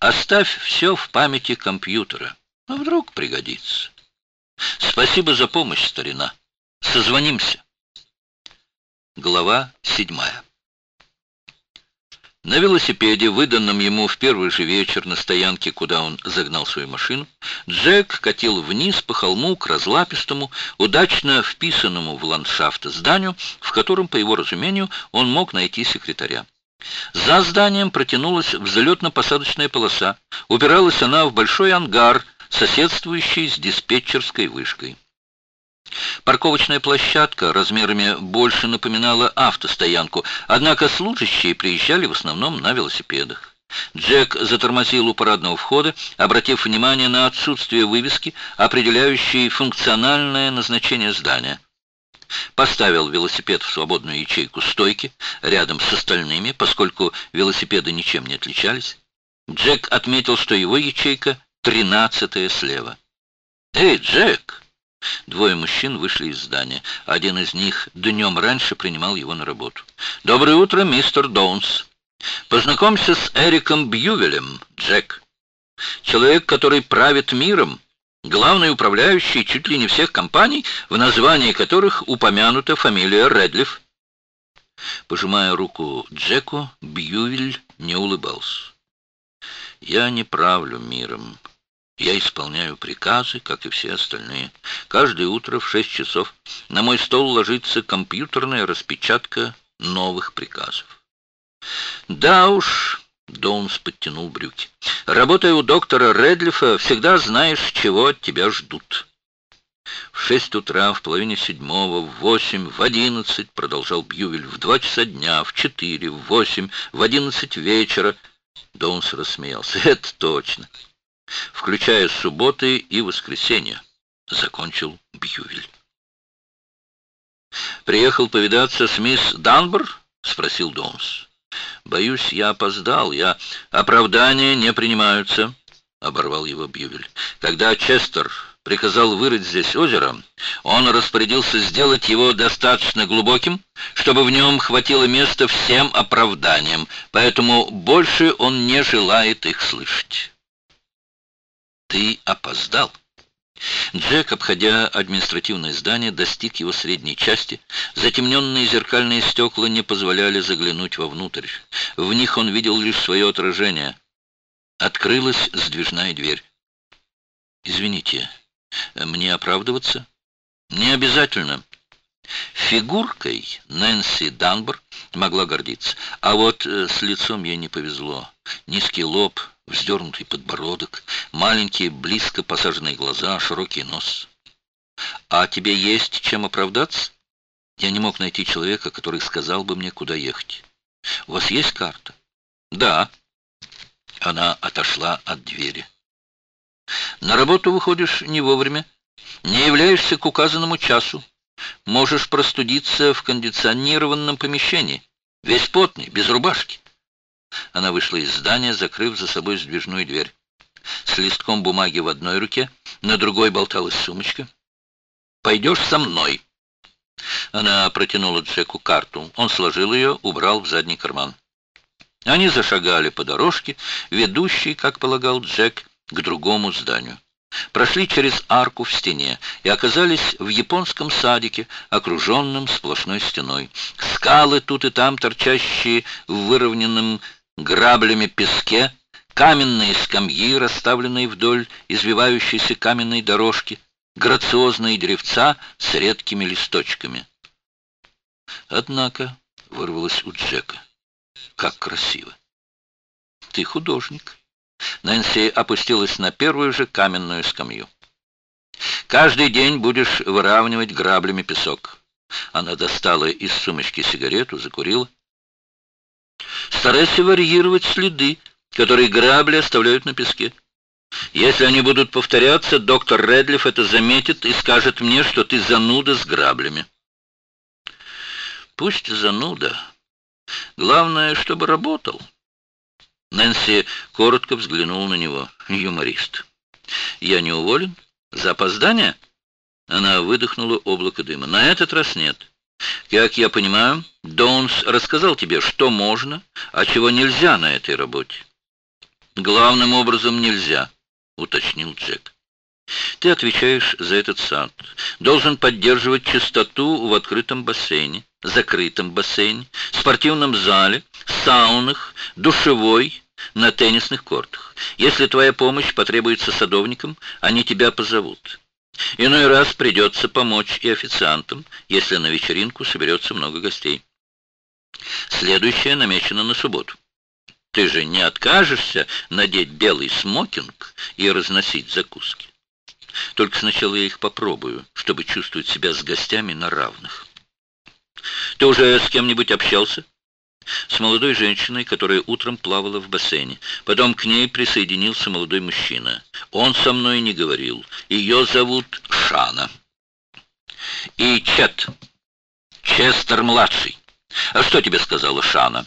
Оставь все в памяти компьютера. А вдруг пригодится. Спасибо за помощь, старина. Созвонимся. Глава седьмая. На велосипеде, выданном ему в первый же вечер на стоянке, куда он загнал свою машину, Джек катил вниз по холму к разлапистому, удачно вписанному в ландшафт зданию, в котором, по его разумению, он мог найти секретаря. За зданием протянулась взлетно-посадочная полоса. Упиралась она в большой ангар, соседствующий с диспетчерской вышкой. Парковочная площадка размерами больше напоминала автостоянку, однако служащие приезжали в основном на велосипедах. Джек затормозил у парадного входа, обратив внимание на отсутствие вывески, определяющей функциональное назначение здания. Поставил велосипед в свободную ячейку стойки, рядом с остальными, поскольку велосипеды ничем не отличались. Джек отметил, что его ячейка тринадцатая слева. «Эй, Джек!» Двое мужчин вышли из здания. Один из них днем раньше принимал его на работу. «Доброе утро, мистер Доунс. Познакомься с Эриком Бьювелем, Джек. Человек, который правит миром, главный управляющий чуть ли не всех компаний, в названии которых упомянута фамилия Редлиф». Пожимая руку Джеку, Бьювель не улыбался. «Я не правлю миром. Я исполняю приказы, как и все остальные. Каждое утро в шесть часов на мой стол ложится компьютерная распечатка новых приказов. Да уж, Доунс подтянул брюки. Работая у доктора Редлифа, всегда знаешь, чего от тебя ждут. В шесть утра, в половине седьмого, в восемь, в одиннадцать, продолжал Бьювель, в два часа дня, в четыре, в восемь, в одиннадцать вечера. Доунс рассмеялся. Это точно включая субботы и воскресенья, закончил Бьювель. «Приехал повидаться с мисс Данбор?» — спросил Домс. «Боюсь, я опоздал. Я... Оправдания не принимаются», — оборвал его Бьювель. «Когда Честер приказал вырыть здесь озеро, он распорядился сделать его достаточно глубоким, чтобы в нем хватило места всем оправданиям, поэтому больше он не желает их слышать». Ты опоздал. Джек, обходя административное здание, достиг его средней части. Затемненные зеркальные стекла не позволяли заглянуть вовнутрь. В них он видел лишь свое отражение. Открылась сдвижная дверь. «Извините, мне оправдываться?» «Не обязательно». Фигуркой Нэнси Данбор могла гордиться, а вот э, с лицом ей не повезло. Низкий лоб, вздернутый подбородок, маленькие, близко посаженные глаза, широкий нос. «А тебе есть чем оправдаться?» Я не мог найти человека, который сказал бы мне, куда ехать. «У вас есть карта?» «Да». Она отошла от двери. «На работу выходишь не вовремя, не являешься к указанному часу. Можешь простудиться в кондиционированном помещении, весь потный, без рубашки. Она вышла из здания, закрыв за собой сдвижную дверь. С листком бумаги в одной руке, на другой болталась сумочка. «Пойдешь со мной!» Она протянула Джеку карту. Он сложил ее, убрал в задний карман. Они зашагали по дорожке, ведущей, как полагал Джек, к другому зданию. Прошли через арку в стене и оказались в японском садике, окруженном сплошной стеной. Скалы тут и там, торчащие в выровненном граблями песке, каменные скамьи, расставленные вдоль извивающейся каменной дорожки, грациозные деревца с редкими листочками. Однако, вырвалось у Джека, как красиво. Ты художник. Нэнси опустилась на первую же каменную скамью. Каждый день будешь выравнивать граблями песок. Она достала из сумочки сигарету, закурила. Старайся варьировать следы, которые грабли оставляют на песке. Если они будут повторяться, доктор Редлиф это заметит и скажет мне, что ты зануда с граблями. Пусть зануда. Главное, чтобы работал. Нэнси коротко взглянул на него. Юморист. Я не уволен? За опоздание? Она выдохнула облако дыма. На этот раз нет. Как я понимаю, Доунс рассказал тебе, что можно, а чего нельзя на этой работе. Главным образом нельзя, уточнил Джек. Ты отвечаешь за этот сад. Должен поддерживать чистоту в открытом бассейне, закрытом бассейне, спортивном зале, саунах, душевой, на теннисных кортах. Если твоя помощь потребуется садовникам, они тебя позовут. Иной раз придется помочь и официантам, если на вечеринку соберется много гостей. Следующее намечено на субботу. Ты же не откажешься надеть белый смокинг и разносить закуски. Только сначала я их попробую, чтобы чувствовать себя с гостями на равных. Ты уже с кем-нибудь общался? С молодой женщиной, которая утром плавала в бассейне. Потом к ней присоединился молодой мужчина. Он со мной не говорил. Ее зовут Шана. И Чет. Честер-младший. А что тебе сказала Шана?